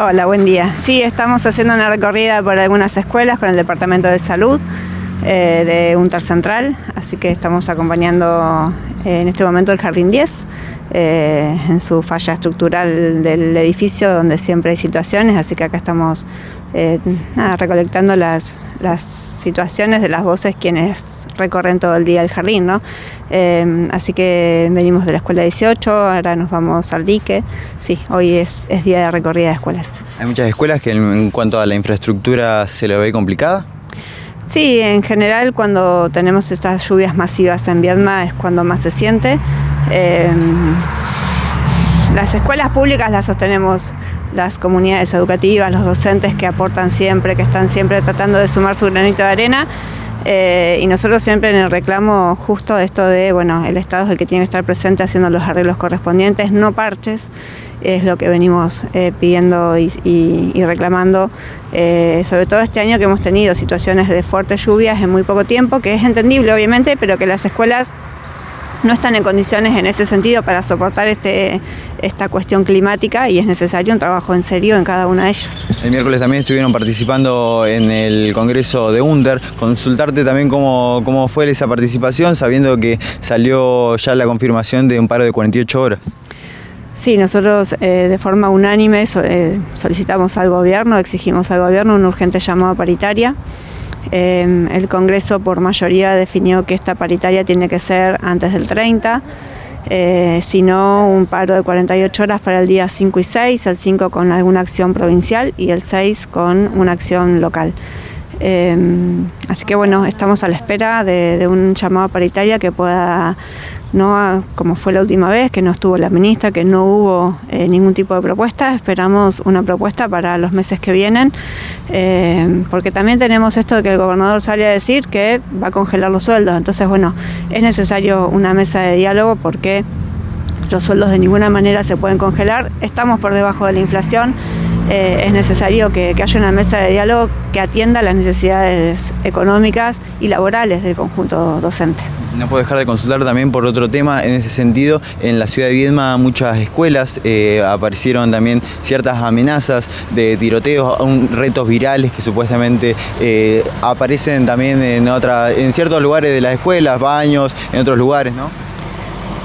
Hola, buen día. Sí, estamos haciendo una recorrida por algunas escuelas con el Departamento de Salud eh, de UNTER Central, así que estamos acompañando eh, en este momento el Jardín 10 eh, en su falla estructural del edificio donde siempre hay situaciones, así que acá estamos recolectando las, las situaciones de las voces quienes recorren todo el día el jardín, ¿no? así que venimos de la escuela 18, ahora nos vamos al dique. Sí, hoy es, es día de recorrida de escuelas. Hay muchas escuelas que en cuanto a la infraestructura se le ve complicada. Sí, en general cuando tenemos estas lluvias masivas en Viedma es cuando más se siente. Em, las escuelas públicas las sostenemos las comunidades educativas, los docentes que aportan siempre, que están siempre tratando de sumar su granito de arena. Eh, y nosotros siempre en el reclamo justo esto de, bueno, el Estado es el que tiene que estar presente haciendo los arreglos correspondientes, no parches es lo que venimos eh, pidiendo y, reclamando, eh, sobre todo este año que hemos tenido situaciones de fuertes lluvias en muy poco tiempo, que es entendible obviamente, pero que las escuelas no están en condiciones en ese sentido para soportar este, esta cuestión climática y es necesario un trabajo en serio en cada una de ellas. El miércoles también estuvieron participando en el Congreso de UNDER. Consultarte también cómo, cómo fue esa participación, sabiendo que salió ya la confirmación de un paro de 48 horas. Sí, nosotros eh, de forma unánime eh, solicitamos al gobierno, exigimos al gobierno una urgente llamada paritaria. Em, el Congreso por mayoría definió que esta paritaria tiene que ser antes del 30, eh, si no un paro de 48 horas para el día 5 y 6, el 5 con alguna acción provincial y el 6 con una acción local. Em, así que bueno, estamos a la espera de, un llamado paritaria que pueda no como fue la última vez, que no estuvo la ministra, que no hubo eh, ningún tipo de propuesta. Esperamos una propuesta para los meses que vienen, eh, porque también tenemos esto de que el gobernador sale a decir que va a congelar los sueldos. Entonces, bueno, es necesario una mesa de diálogo porque los sueldos de ninguna manera se pueden congelar. Estamos por debajo de la inflación. Eh, es necesario que, haya una mesa de diálogo que atienda las necesidades económicas y laborales del conjunto docente. No puedo dejar de consultar también por otro tema, en ese sentido, en la ciudad de Viedma muchas escuelas eh, aparecieron también ciertas amenazas de tiroteos, retos virales que supuestamente eh, aparecen también en, otra, en ciertos lugares de las escuelas, baños, en otros lugares, ¿no?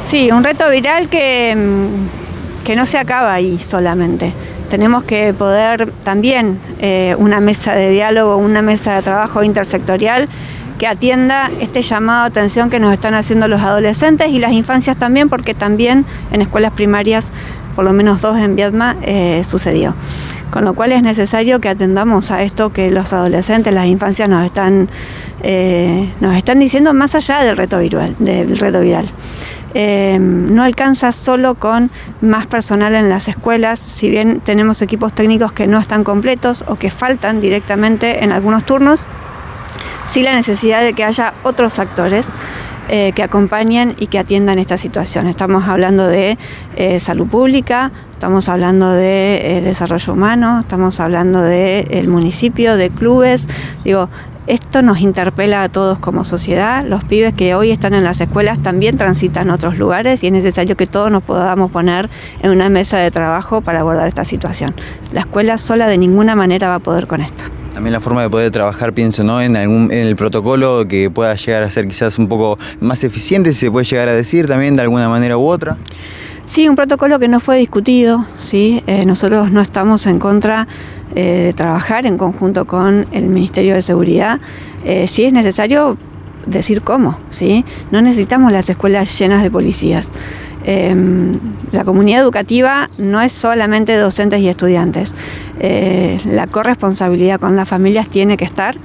Sí, un reto viral que, mm, que no se acaba ahí solamente tenemos que poder también eh, una mesa de diálogo, una mesa de trabajo intersectorial que atienda este llamado de atención que nos están haciendo los adolescentes y las infancias también, porque también en escuelas primarias, por lo menos dos en Vietma, eh, sucedió. Con lo cual es necesario que atendamos a esto que los adolescentes, las infancias nos están, eh, nos están diciendo más allá del reto viral. Del reto viral. Em, no alcanza solo con más personal en las escuelas, si bien tenemos equipos técnicos que no están completos o que faltan directamente en algunos turnos, sí la necesidad de que haya otros actores. Eh, que acompañen y que atiendan esta situación. Estamos hablando de eh, salud pública, estamos hablando de eh, desarrollo humano, estamos hablando del municipio, de clubes. Digo, esto nos interpela a todos como sociedad. Los pibes que hoy están en las escuelas también transitan otros lugares y es necesario que todos nos podamos poner en una mesa de trabajo para abordar esta situación. La escuela sola de ninguna manera va a poder con esto. También la forma de poder trabajar, pienso, ¿no? En, algún, en el protocolo que pueda llegar a ser quizás un poco más eficiente, si se puede llegar a decir también de alguna manera u otra. Sí, un protocolo que no fue discutido, ¿sí? Eh, nosotros no estamos en contra eh, trabajar en conjunto con el Ministerio de Seguridad. Eh, si es necesario decir cómo, ¿sí? No necesitamos las escuelas llenas de policías. Em, la comunidad educativa no es solamente docentes y estudiantes. la corresponsabilidad con las familias tiene que estar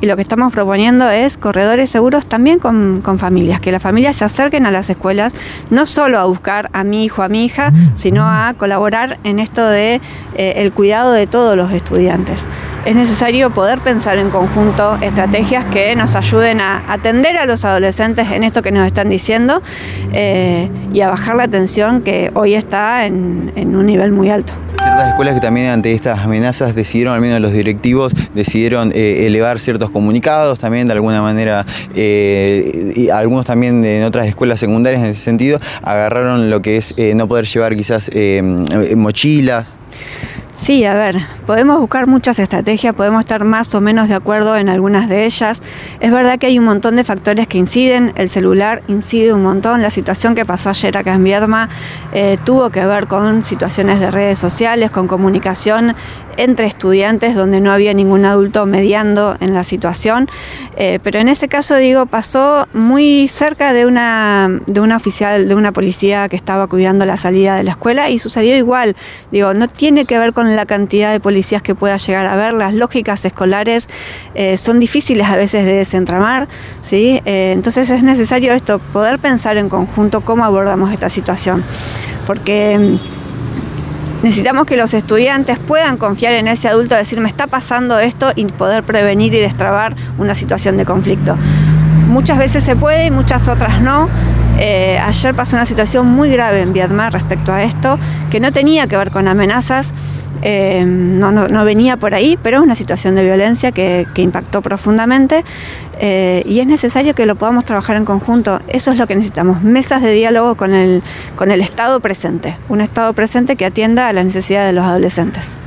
y lo que estamos proponiendo es corredores seguros también con, familias, que las familias se acerquen a las escuelas, no solo a buscar a mi hijo, a mi hija, sino a colaborar en esto de eh, el cuidado de todos los estudiantes. Es necesario poder pensar en conjunto estrategias que nos ayuden a atender a los adolescentes en esto que nos están diciendo eh, y a bajar la tensión que hoy está en un nivel muy alto. Ciertas escuelas que también ante estas amenazas decidieron, al menos los directivos, decidieron eh, elevar ciertos comunicados también de alguna manera, eh, y algunos también en otras escuelas secundarias en ese sentido, agarraron lo que es no poder llevar quizás mochilas. Sí, a ver, podemos buscar muchas estrategias, podemos estar más o menos de acuerdo en algunas de ellas. Es verdad que hay un montón de factores que inciden, el celular incide un montón, la situación que pasó ayer acá en Viedma eh, tuvo que ver con situaciones de redes sociales, con comunicación entre estudiantes donde no había ningún adulto mediando en la situación, eh, pero en ese caso digo pasó muy cerca de una de una oficial de una policía que estaba cuidando la salida de la escuela y sucedió igual. Digo, no tiene que ver con la cantidad de policías que pueda llegar a ver, las lógicas escolares eh, son difíciles a veces de desentramar, ¿sí? Eh, entonces es necesario esto, poder pensar en conjunto cómo abordamos esta situación, porque mm, necesitamos que los estudiantes puedan confiar en ese adulto, decir, me está pasando esto y poder prevenir y destrabar una situación de conflicto. Muchas veces se puede y muchas otras no. Eh, ayer pasó una situación muy grave en Vietnam respecto a esto, que no tenía que ver con amenazas, eh, no, no, venía por ahí, pero es una situación de violencia que, impactó profundamente eh, y es necesario que lo podamos trabajar en conjunto. Eso es lo que necesitamos, mesas de diálogo con el, con el Estado presente, un Estado presente que atienda a las necesidades de los adolescentes.